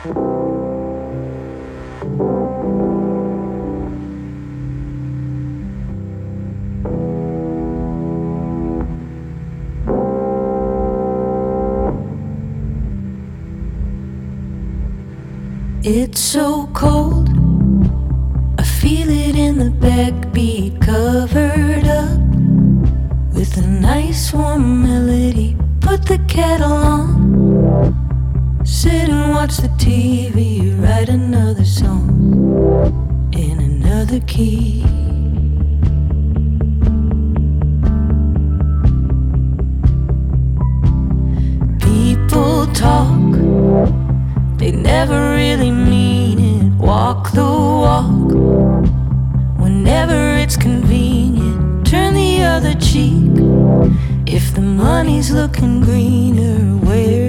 It's so cold. I feel it in the backbeat, covered up with a nice warm melody. Put the kettle on, TV, write another song in another key. People talk they never really mean it. Walk the walk whenever it's convenient. Turn the other cheek if the money's looking greener. Where's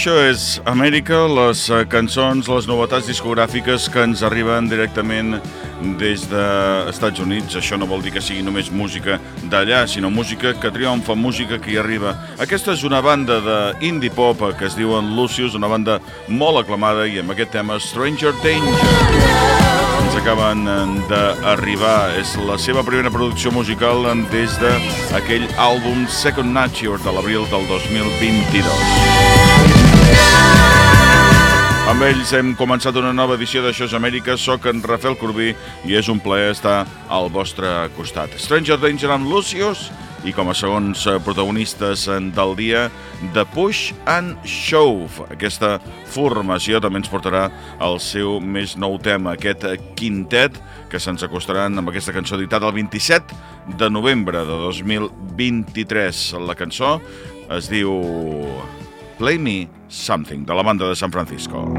això és Amèrica, les uh, cançons, les novetats discogràfiques que ens arriben directament des dels Estats Units. Això no vol dir que sigui només música d'allà, sinó música que triomfa, música que hi arriba. Aquesta és una banda d'indie pop que es diuen Lucius, una banda molt aclamada i amb aquest tema Stranger Danger. Ens acaben eh, d'arribar. És la seva primera producció musical des d'aquell àlbum Second Nature de l'abril del 2022. Amb ells hem començat una nova edició d'Això és Amèrica. Soc en Rafael Corbí i és un plaer estar al vostre costat. Stranger Danger amb Lucius i com a segons eh, protagonistes del dia The Push and Shove. Aquesta formació també ens portarà el seu més nou tema, aquest quintet que se'ns acostaran amb aquesta cançó editada el 27 de novembre de 2023. La cançó es diu Play Me Something, de la banda de San Francisco.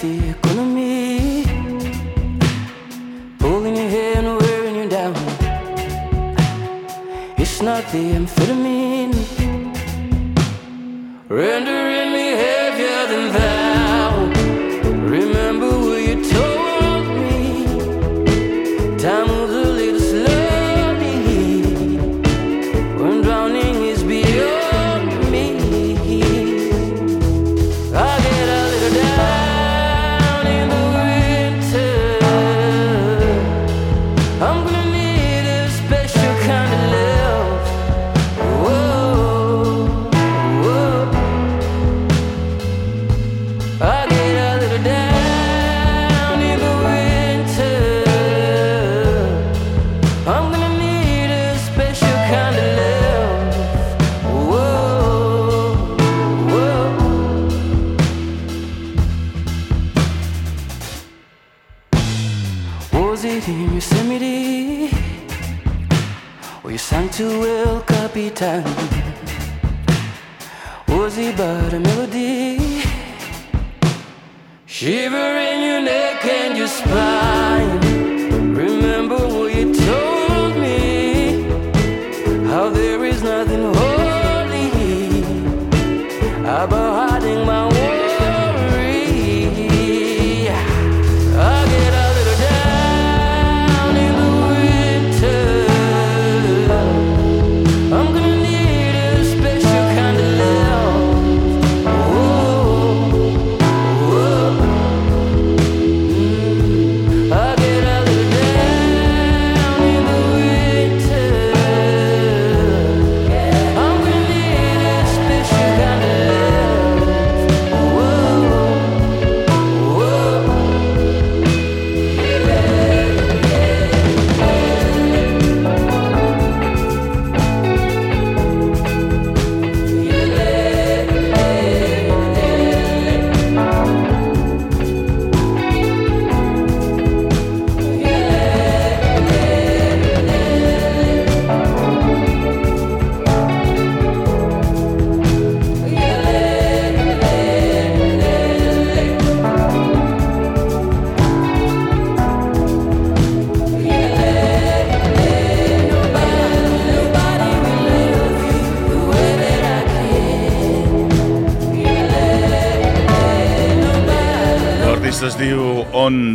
the economy. Pulling your hair and wearing you down. It's not the emphasis.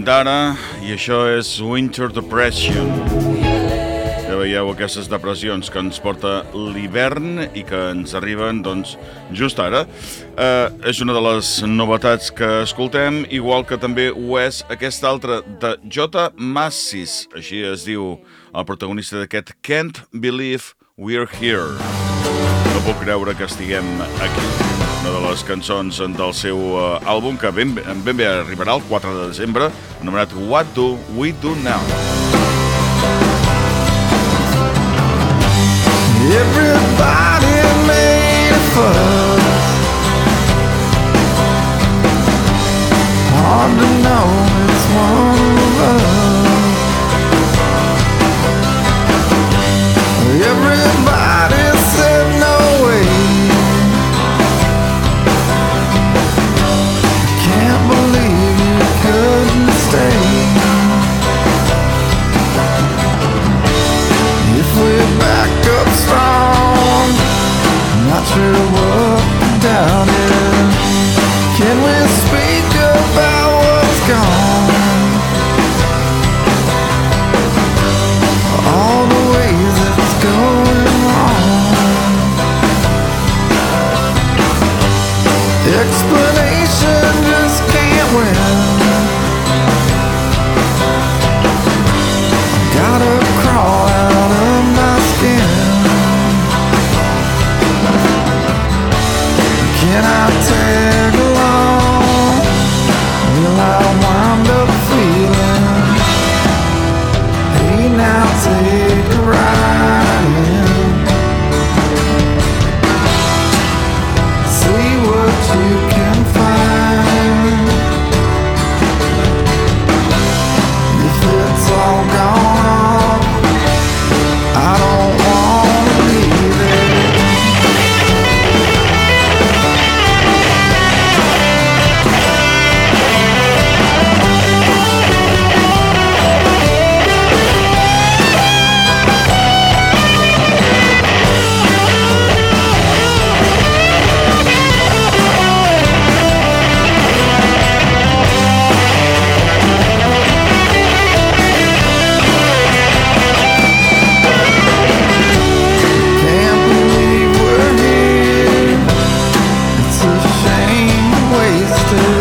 Ondara i això és Winter Depression. Ja veieu aquestes depressions que ens porta l'hivern i que ens arriben doncs, just ara. Eh, és una de les novetats que escoltem, igual que també ho és aquesta altra de J. Massis, així es diu el protagonista d'aquest Can't Believe We're Here. No puc creure que estiguem aquí una de les cançons del seu uh, àlbum que ben, ben bé arribarà el 4 de desembre, anomenat What Do We Do Now? Everybody made a fuss. Hard to know it's one of us. Shame wasted.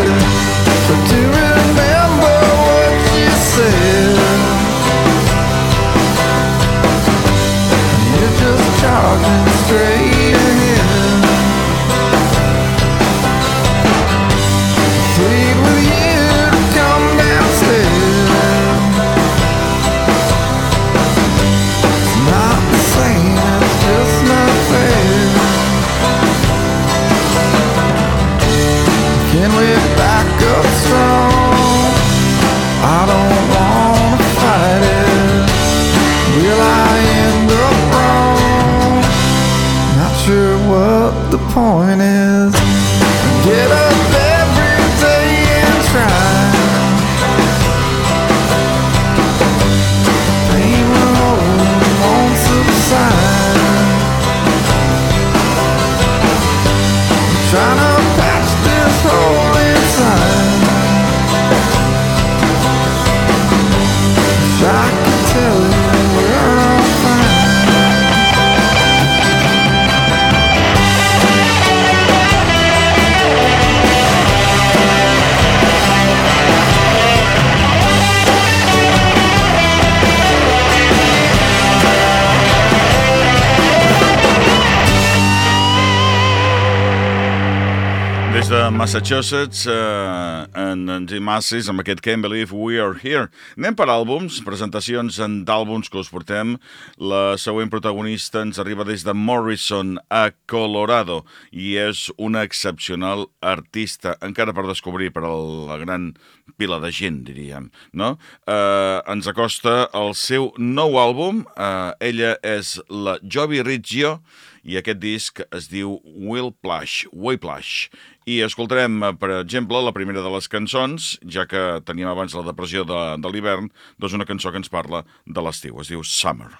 Massachusetts, eh, en, en Jim Massis, amb aquest Can't Believe We Are Here. Anem per àlbums, presentacions en d'àlbums que us portem. La següent protagonista ens arriba des de Morrison, a Colorado, i és una excepcional artista, encara per descobrir per la gran pila de gent, diríem, no? Eh, ens acosta el seu nou àlbum, eh, ella és la Jovi Riggio, i aquest disc es diu Will Plush, Way Plush. I escoltarem, per exemple, la primera de les cançons, ja que teníem abans la depressió de, de l'hivern, doncs una cançó que ens parla de l'estiu, es diu Summer.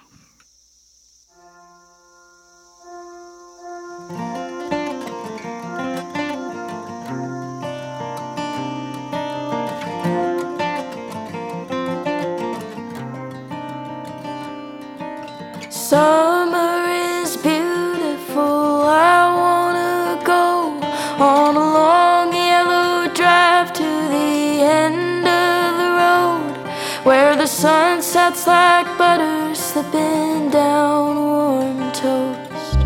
So sets like butter slipping down warm toast.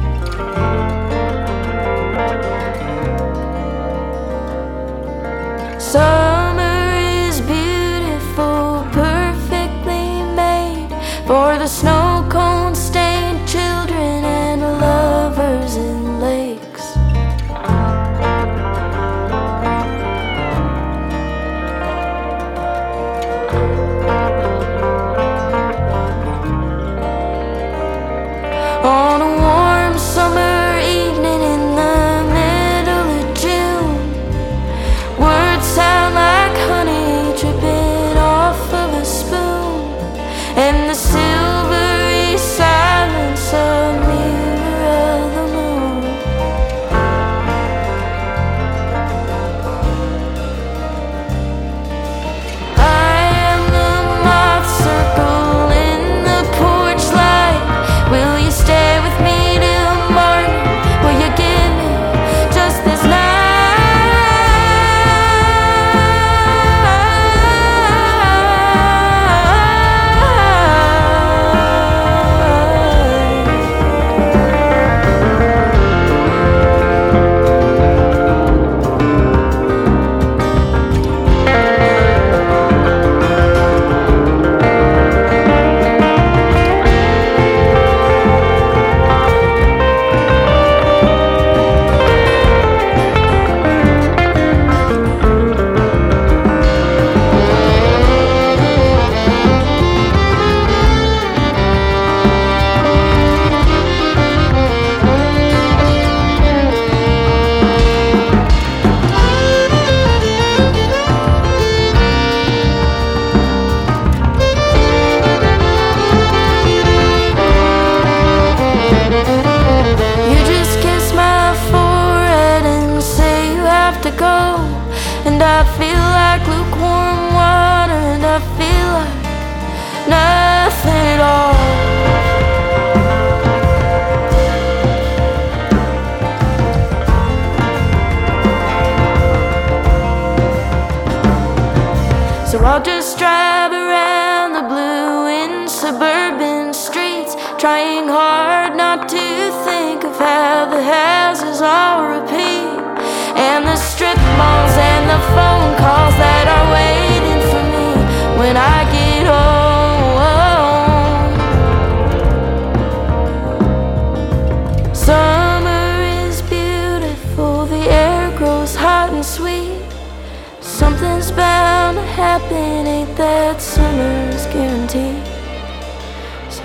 Summer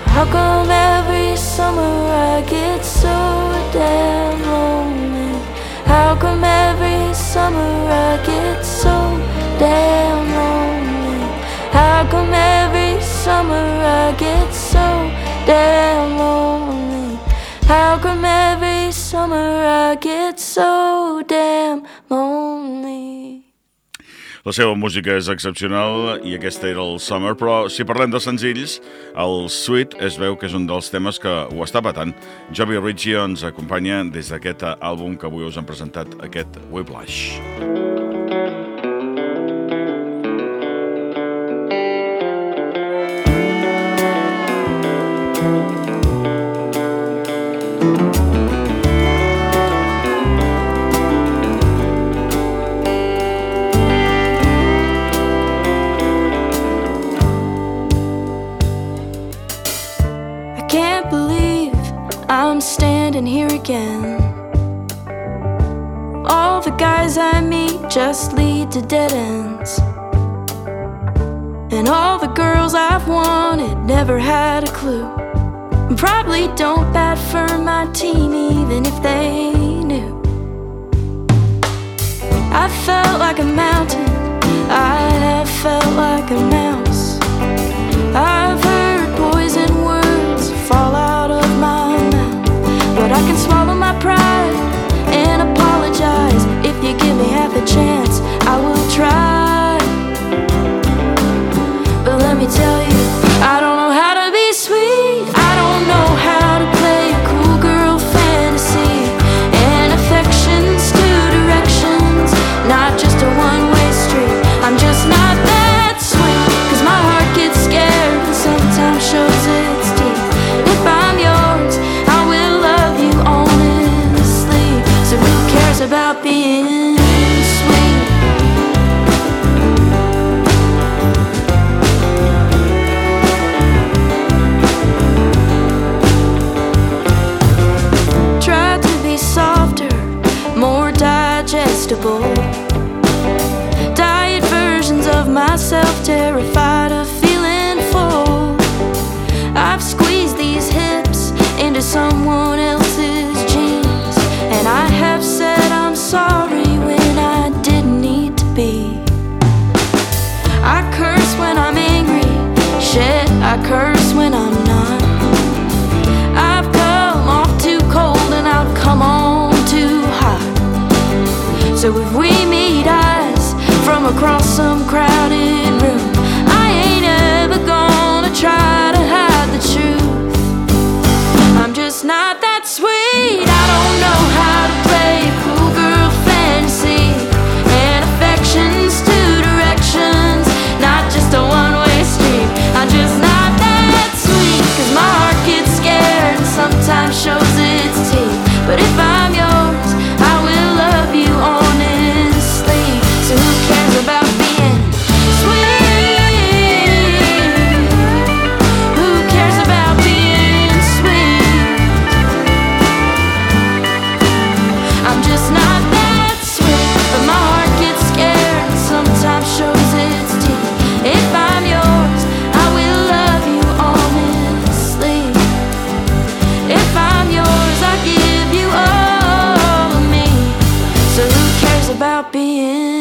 how come every summer I get so damn lonely? How come every summer I get so damn lonely? How come every summer I get so damn lonely? How come every summer I get so damn? La seva música és excepcional i aquesta era el Summer, però si parlem de senzills, el Sweet es veu que és un dels temes que ho està patant. Joby Ritchie ens acompanya des d'aquest àlbum que avui us hem presentat, aquest Whiplash. I standing here again. All the guys I meet just lead to dead ends. And all the girls I've wanted never had a clue. Probably don't bat for my team even if they knew. I felt like a mountain, I have felt like a mouse. I've pride and apologize. If you give me half a chance, I will try. But let me tell you, not being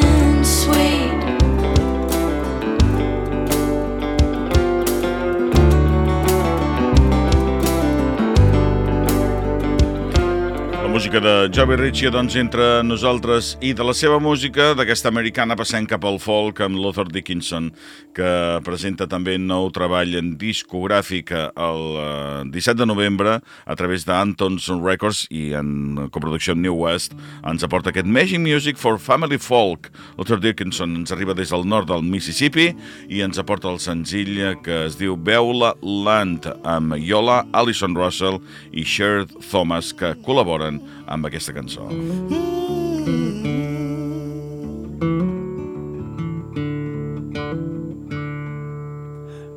música de Joey Ritchie, doncs, entre nosaltres i de la seva música, d'aquesta americana passem cap al folk amb Luther Dickinson, que presenta també nou treball en discogràfic el eh, 17 de novembre a través d'Antons Records i en coproducció New West ens aporta aquest Magic Music for Family Folk. Luther Dickinson ens arriba des del nord del Mississippi i ens aporta el senzill que es diu Beula Land amb Yola, Alison Russell i Sher Thomas que col·laboren amb aquesta cançó.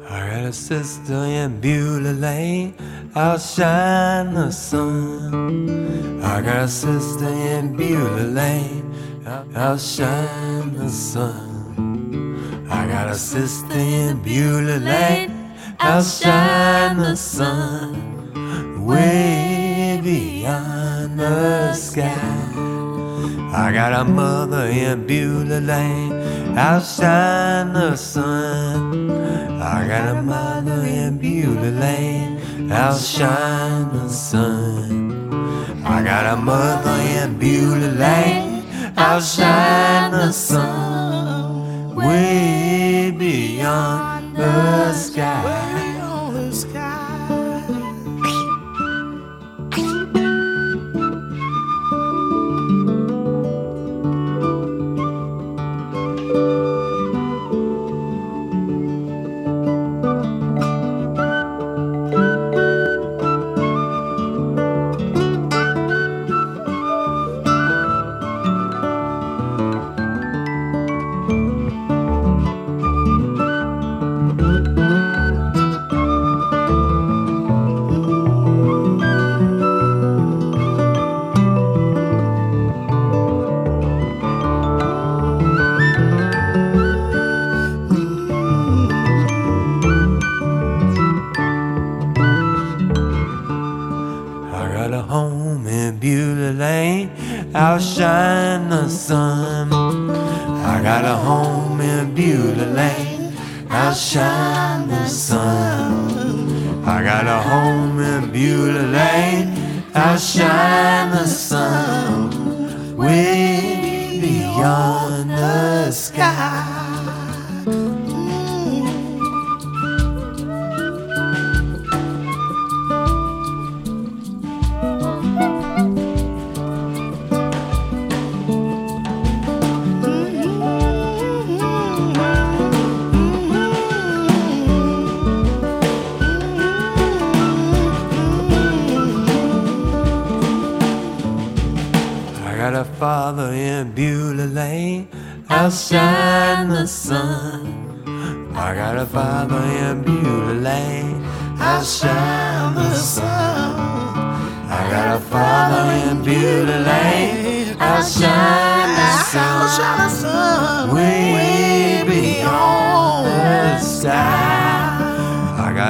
I got a sister in Beulah Lane, outshine the sun. I got a sister in Beulah Lane, outshine the sun. I got a sister in Beulah Lane, outshine the sun. Way beyond the sky. I got a mother in Beulah Lane, outshine the sun. I got a mother in Beulah Lane, outshine the sun. I got a mother in Beulah Lane, outshine the sun. Way beyond the sky.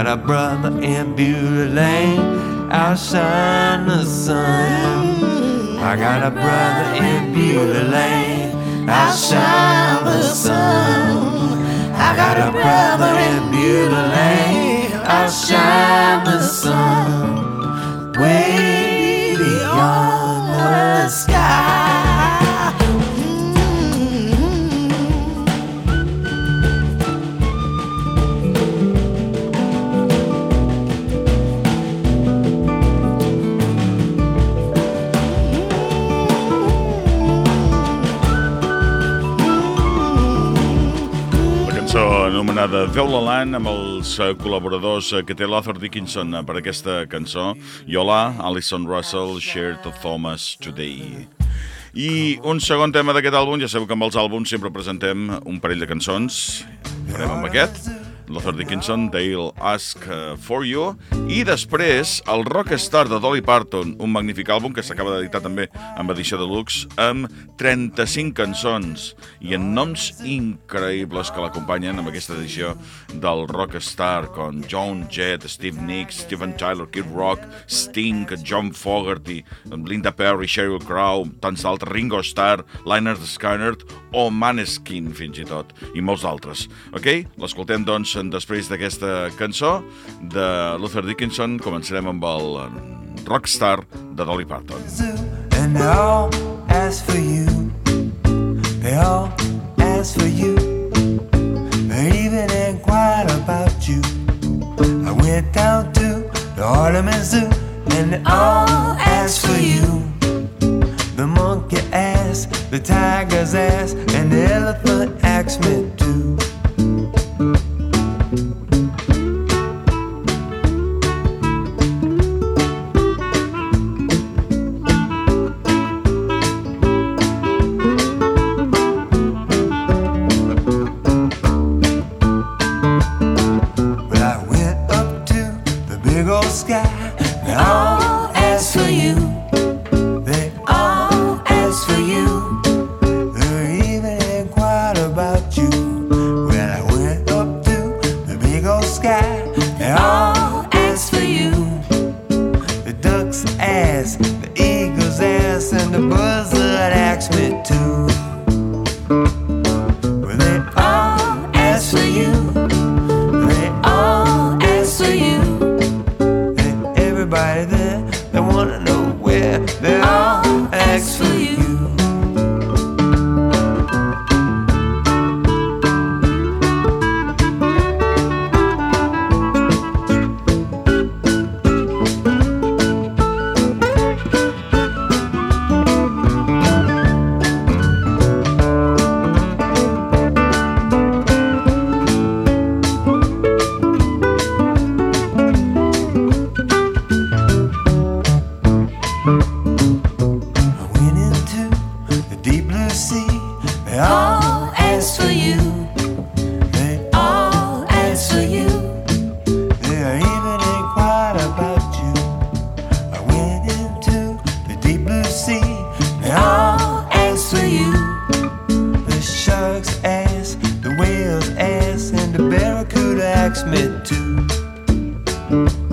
Got a brother in Beulah Lane, outshine the sun. I got a brother in Beulah Lane, outshine the sun. I got a brother in Beulah Lane, outshine the sun. Way beyond the sky. Cançó anomenada Veu Land amb els eh, col·laboradors eh, que té l'Arthur Dickinson eh, per aquesta cançó. Yola, Alison Russell, Cher Thomas Today. I un segon tema d'aquest àlbum, ja sabeu que amb els àlbums sempre presentem un parell de cançons. Farem amb aquest, l'Arthur Dickinson, They'll Ask eh, For You, i després el Rockstar de Dolly Parton, un magnífic àlbum que s'acaba d'editar també amb edició de luxe, amb 35 cançons i en noms increïbles que l'acompanyen amb aquesta edició del Rockstar, com John Jett, Steve Nicks, Steven Tyler, Kid Rock, Sting, John Fogerty, Linda Perry, Sheryl Crow, tants d'altres, Ringo Starr, Lynyrd Skynyrd o Maneskin, fins i tot, i molts altres. Ok? L'escoltem, doncs, després d'aquesta cançó de Luther Dickinson. Començarem amb el eh, Rockstar de Dolly Parton. And they all ask for you. They all ask for you. They even inquired about you. I went down to the Harlem Zoo and they all asked for you. The monkey asked, the tiger's asked, and the elephant asked me too. thank you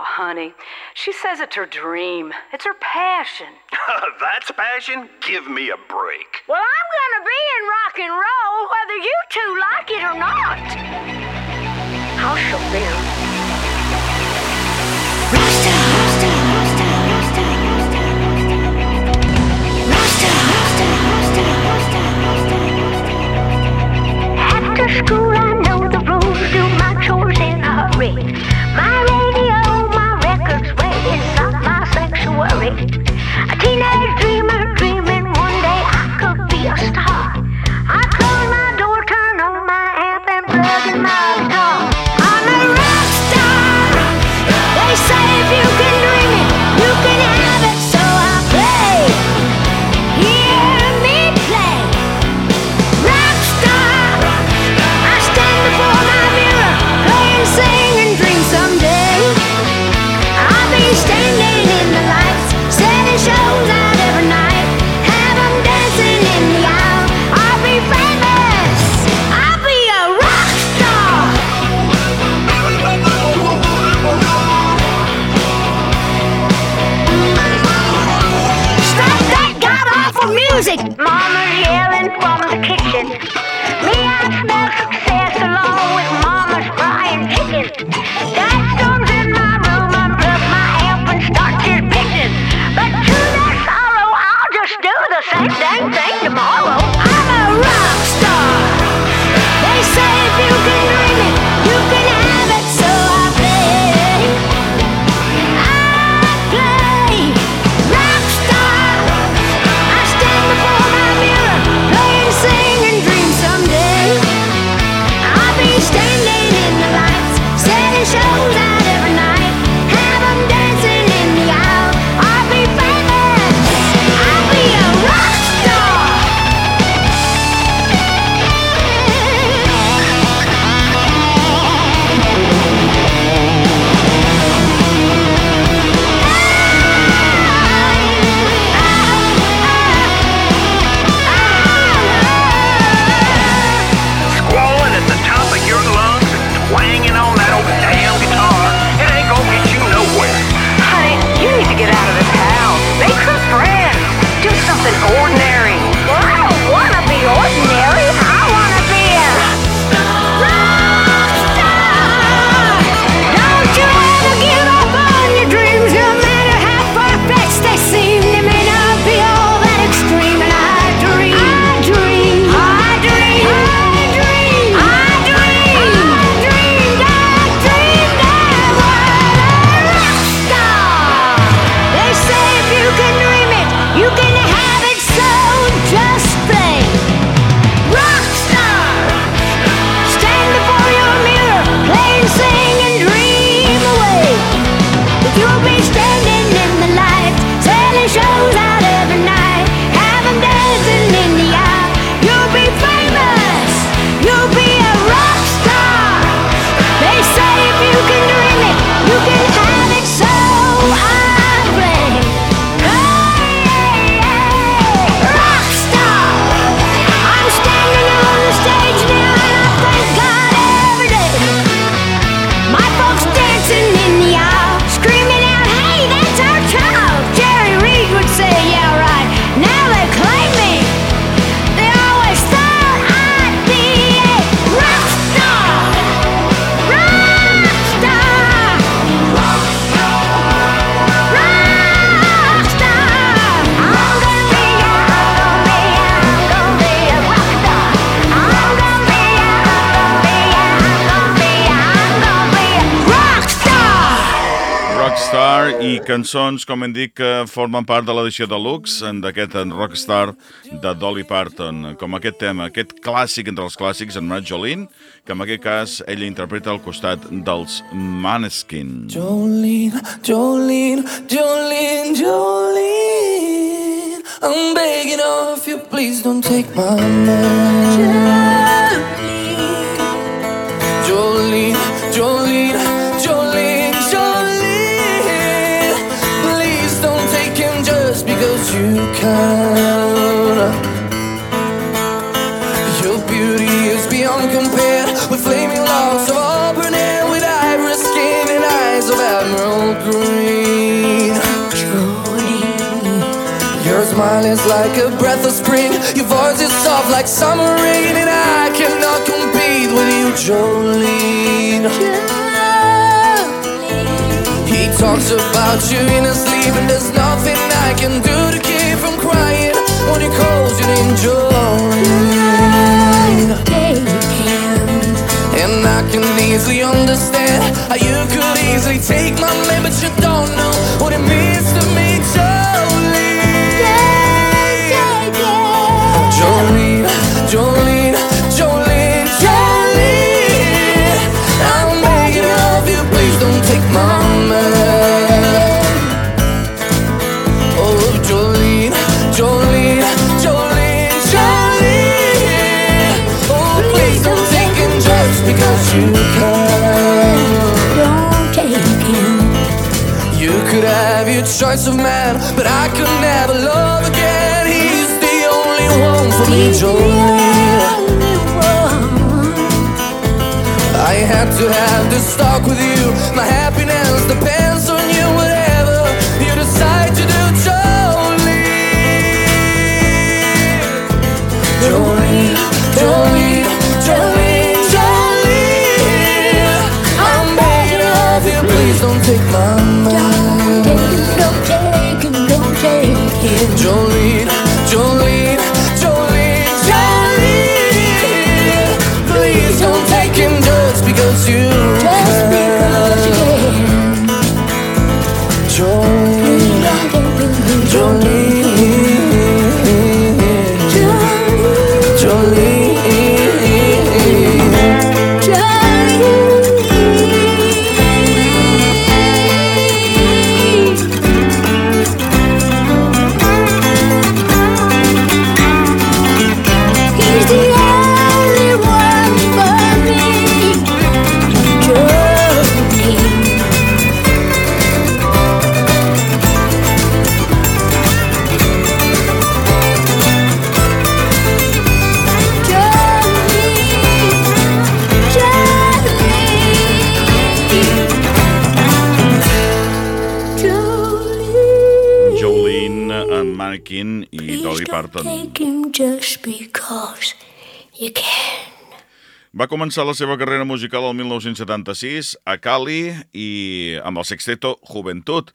Oh, honey, she says it's her dream. It's her passion. That's passion? Give me a break. Well, I'm gonna be in rock and roll whether you two like it or not. I'll show them. After school, I know the rules. Do my chores in a hurry it's not my sanctuary. A teenage dreamer. Music. Mama's yelling from the kitchen. Me, I smell success along with Mama's frying chicken. Cançons, com hem dit, que formen part de l'edició deluxe en d'aquest Rockstar de Dolly Parton, com aquest tema, aquest clàssic entre els clàssics, en Matt Jolene, que en aquest cas ella interpreta al costat dels Maneskin. Jolene, Jolene, Jolene, Jolene. I'm begging of you, please don't take my man. Jolene, Jolene, Jolene, can. Your beauty is beyond compare with flaming locks of auburn hair, with iris skin and eyes of emerald green. Your smile is like a breath of spring. Your voice is soft like summer rain, and I cannot compete with you, Jolene. He talks about you in his sleep, and there's nothing I can do to keep from crying when he calls your name, Jolene. And I can easily understand how you could easily take my man, but you don't know what it means to me. Jolene, Jolene, Jolene, could have your choice of man, but I could never love again. He's the only one for me, Jolene. I had to have this talk with you. My happiness depends Jolene començar la seva carrera musical el 1976 a Cali i amb el sexteto Juventut.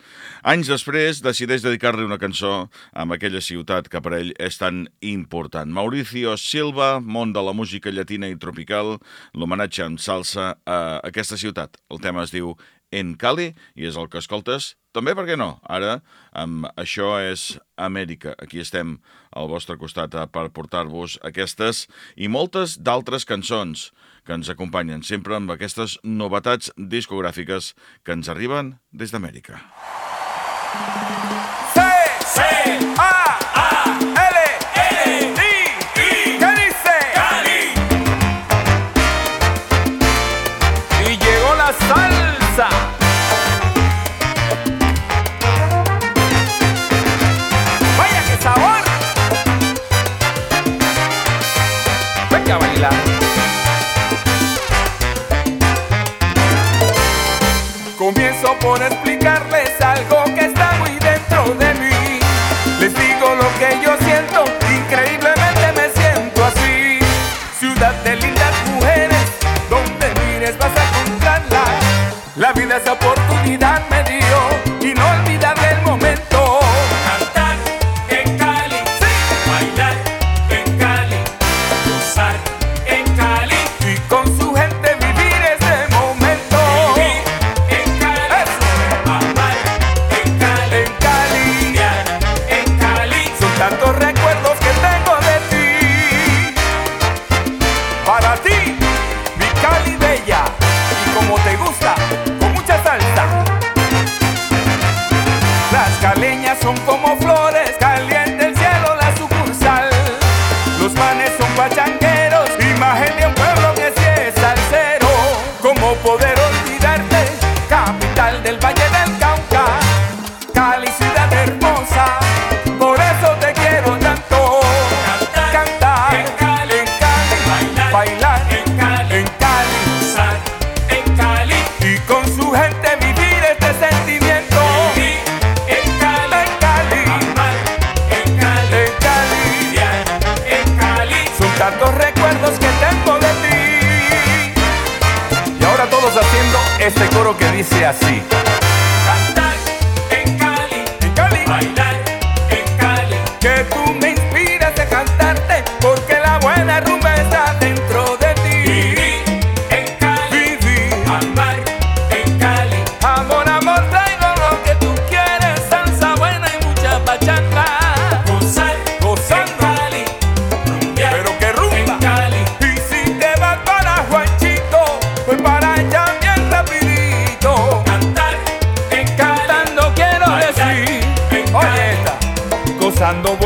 Anys després decideix dedicar-li una cançó amb aquella ciutat que per ell és tan important. Mauricio Silva, món de la música llatina i tropical, l'homenatge en salsa a aquesta ciutat. El tema es diu En Cali i és el que escoltes també, per què no? Ara, amb Això és Amèrica. Aquí estem al vostre costat per portar-vos aquestes i moltes d'altres cançons que ens acompanyen sempre amb aquestes novetats discogràfiques que ens arriben des d'Amèrica. Sí! Sí! esfuerzo por explicarle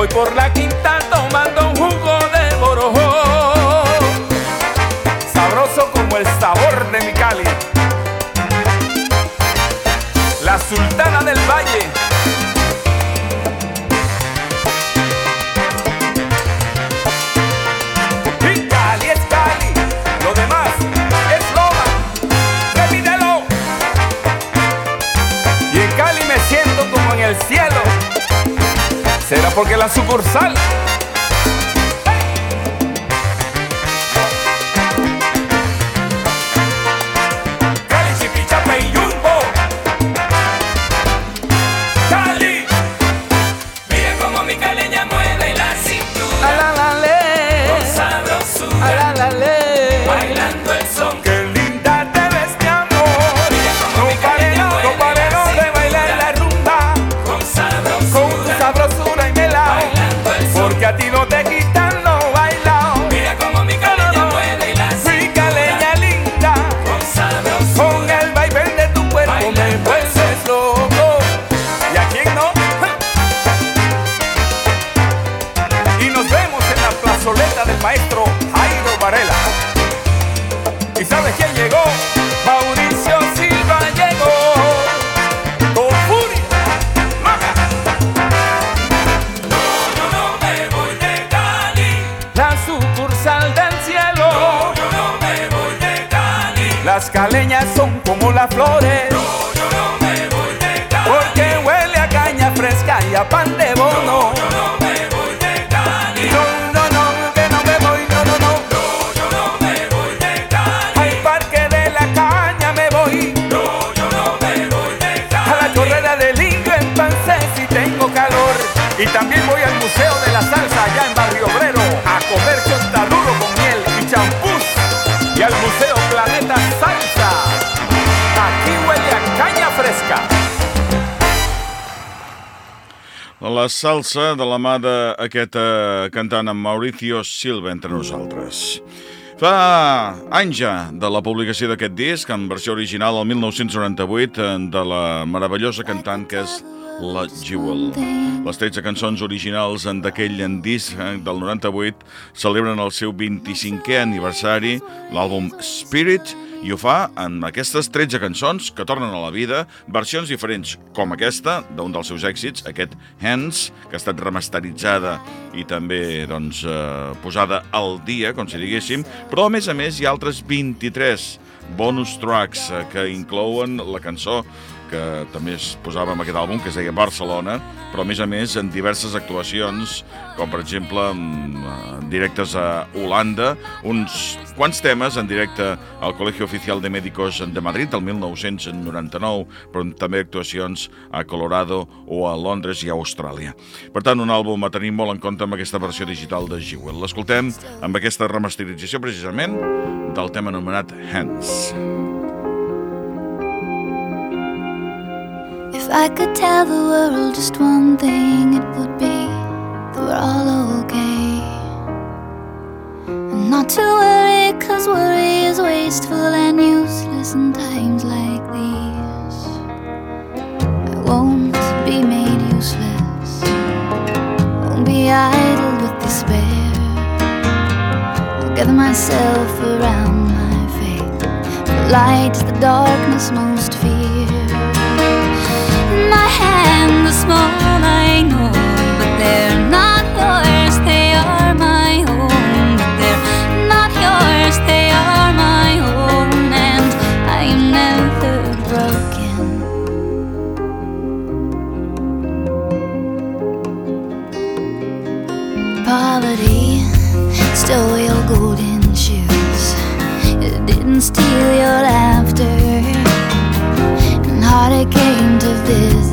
por la quinta. porque la sucursal a pan de bono. No, yo no me voy de Cali. No, no, no, que no me voy, no, no, no. No, yo no me voy de Cali. Al parque de la caña me voy. No, yo no me voy de Cali. A la chorrera del Ingo en Pancés si tengo calor. Y también La salsa de la mà d'aquest eh, cantant amb Mauricio Silva entre nosaltres. Fa anys ja de la publicació d'aquest disc, en versió original el 1998, eh, de la meravellosa cantant que és la Jewel. Les 13 cançons originals d'aquell disc del 98 celebren el seu 25è aniversari, l'àlbum Spirit, i ho fa amb aquestes 13 cançons que tornen a la vida, versions diferents, com aquesta, d'un dels seus èxits, aquest Hands, que ha estat remasteritzada i també doncs, eh, posada al dia, com si diguéssim, però a més a més hi ha altres 23 bonus tracks eh, que inclouen la cançó que també es posava en aquest àlbum, que es deia Barcelona, però a més a més en diverses actuacions, com per exemple en, directes a Holanda, uns quants temes en directe al Col·legi Oficial de Médicos de Madrid el 1999, però també actuacions a Colorado o a Londres i a Austràlia. Per tant, un àlbum a tenir molt en compte amb aquesta versió digital de Jewel. L'escoltem amb aquesta remasterització precisament del tema anomenat Hands. If I could tell the world just one thing, it would be that we're all okay. And not to worry, cause worry is wasteful and useless in times like these. I won't be made useless, won't be idle with despair. I'll gather myself around my faith. The light the darkness most fear. Poverty stole your golden shoes. It didn't steal your laughter. And heartache came to visit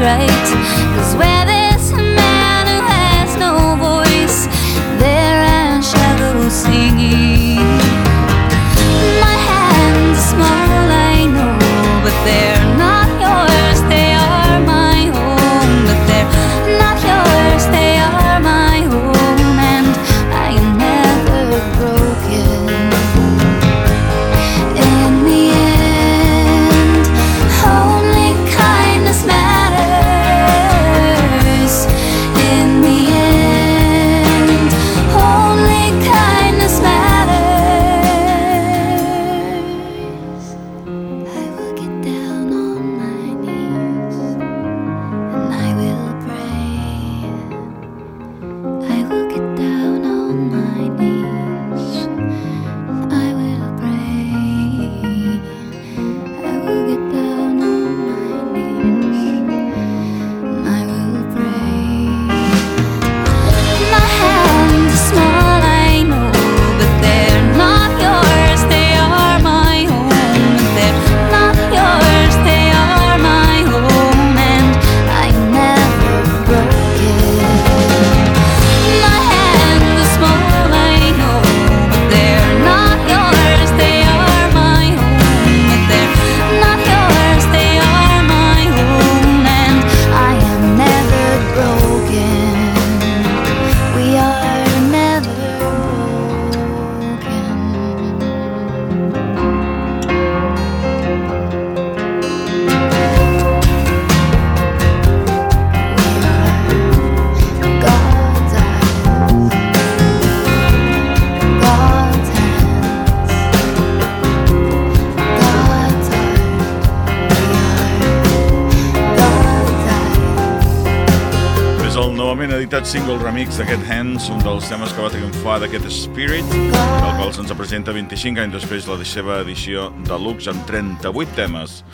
right. 'Cause where single remix d'aquest Hands, un dels temes que va triomfar d'aquest Spirit, del qual se'ns presenta 25 anys després la seva edició deluxe amb 38 temes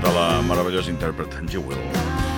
de la meravellosa intèrpret Angie Will.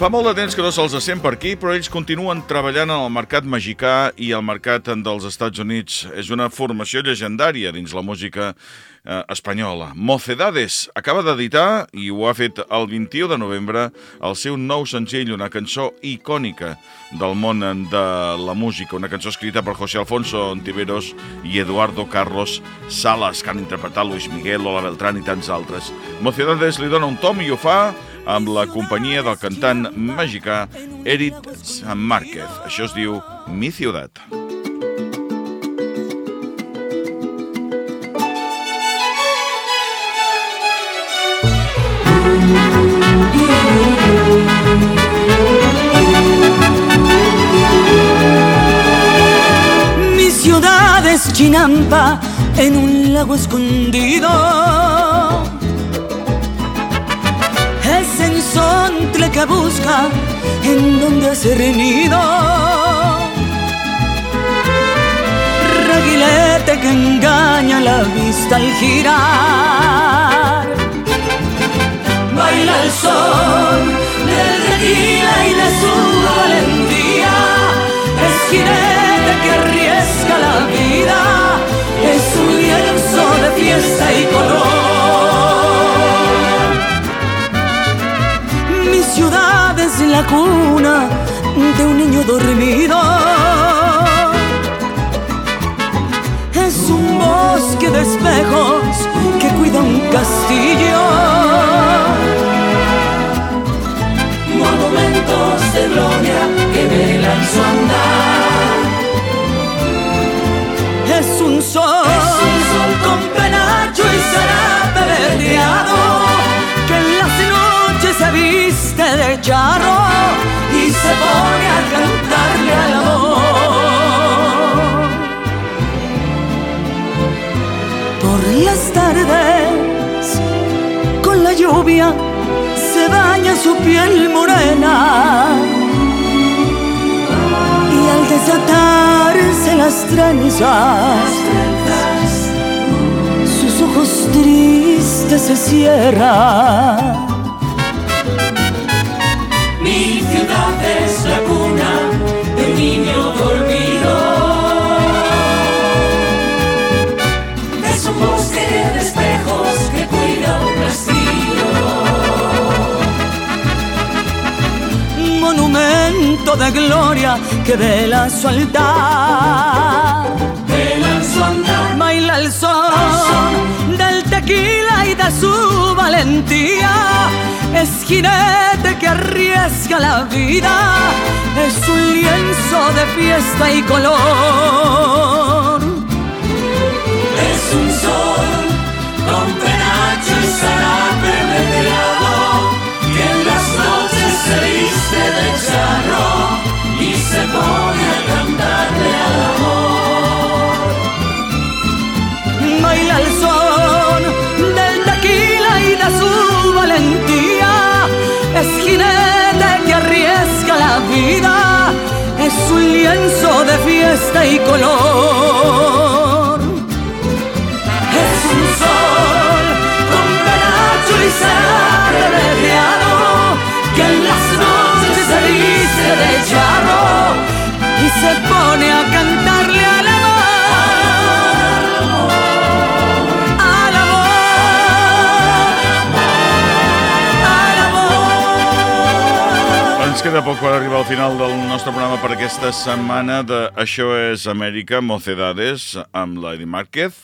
Fa molt de temps que no se'ls sent per aquí, però ells continuen treballant en el mercat mexicà i el mercat dels Estats Units. És una formació llegendària dins la música eh, espanyola. Mocedades acaba d'editar, i ho ha fet el 21 de novembre, el seu nou senzill, una cançó icònica del món de la música, una cançó escrita per José Alfonso Ontiveros i Eduardo Carlos Salas, que han interpretat Luis Miguel, Lola Beltrán i tants altres. Mocedades li dona un tom i ho fa amb la companyia del cantant mexicà Eric San Márquez. Això es diu Mi Ciudad. Mi ciudad es Chinampa en un lago escondido. Busca en donde hacer nido. Reguilete que engaña la vista al girar. Baila el sol del tequila y de su valentía. Es jinete que arriesga la vida. Es un lienzo de fiesta y color. Ciudad es la cuna de un niño dormido. Es un bosque de espejos que cuida un castillo. Monumentos de gloria que velan su andar. Es un sol, con viste de charro y se pone a cantarle al amor. Por las tardes, con la lluvia, se baña su piel morena. Y al desatarse las trenzas, sus ojos tristes se cierran. De gloria que vela su altar. Vela su andar. Baila el son del tequila y de su valentía. Es jinete que arriesga la vida. Es un lienzo de fiesta y color. Es un sol con penacho y zarape charro y se pone a cantarle al amor. Baila el son del tequila y de su valentía. Es jinete que arriesga la vida. Es un lienzo de fiesta y color. del giarro, chi se pone a casa queda poc per arribar al final del nostre programa per aquesta setmana de Això és Amèrica, Mocedades, amb l'Eddie Márquez.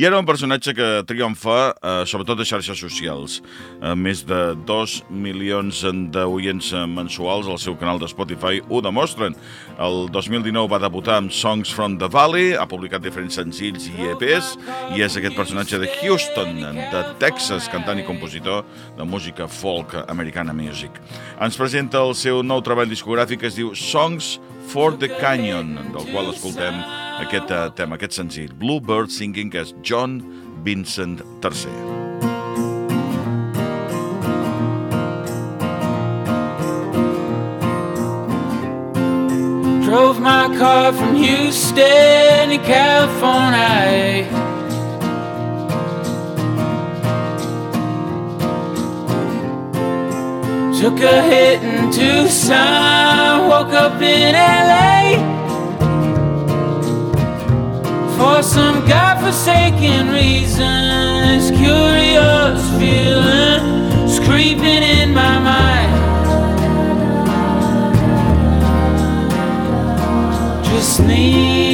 I ara un personatge que triomfa, eh, sobretot a xarxes socials. Eh, més de 2 milions d'oients mensuals al seu canal de Spotify ho demostren. El 2019 va debutar amb Songs from the Valley, ha publicat diferents senzills i EPs, i és aquest personatge de Houston, de Texas, cantant i compositor de música folk americana music. Ens presenta el seu nou treball discogràfic que es diu Songs for the Canyon, del qual escoltem aquest eh, tema, aquest senzill, Bluebird Singing, que és John Vincent III. Drove my car from Houston to California. Took a hit in Tucson, woke up in LA. For some godforsaken reason, this curious feeling is creeping in my mind. Just lean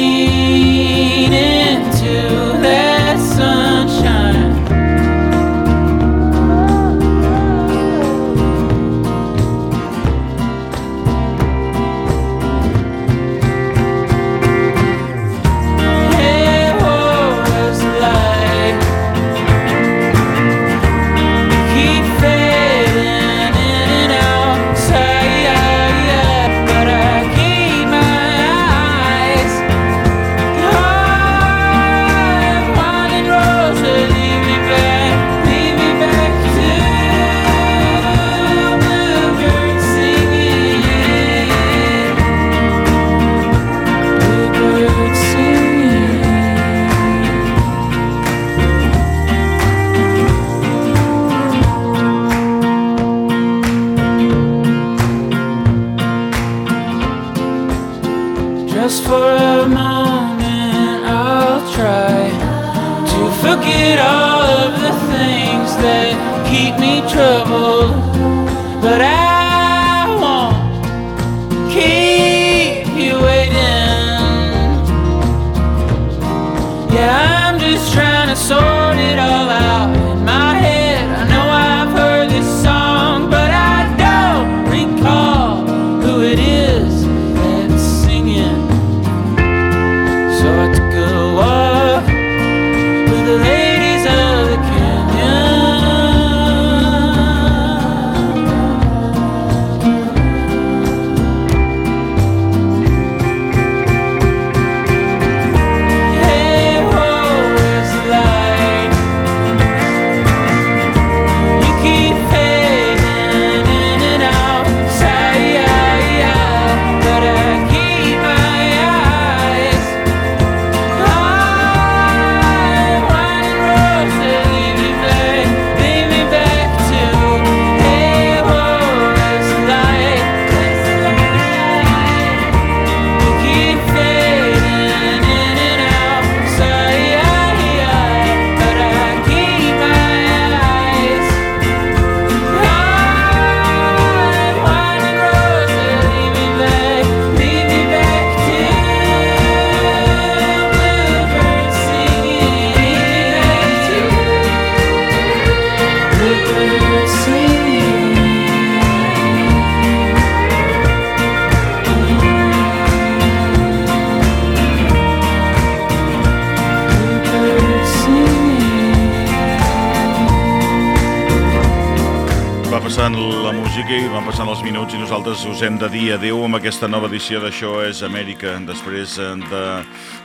i van passant els minuts i nosaltres us hem de dir adeu amb aquesta nova edició d'Això és Amèrica. Després eh, de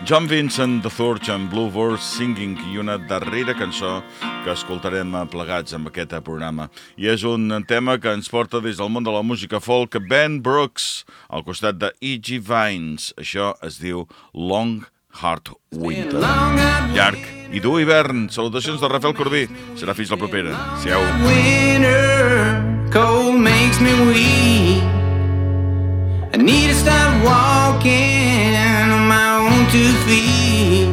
John Vincent, The Thorch and Bluebirds Singing i una darrera cançó que escoltarem eh, plegats amb aquest eh, programa. I és un tema que ens porta des del món de la música folk Ben Brooks al costat de E.G. Vines. Això es diu Long Hard Winter. Llarg i dur hivern. Salutacions de Rafael Corbí. Serà fins la propera. Siau. winter cold makes me weak. I need to stop walking on my own two feet.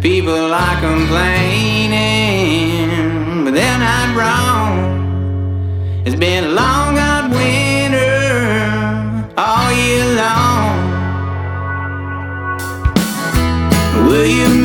People are complaining, but they're not wrong. It's been a long, hot winter all year long. Will you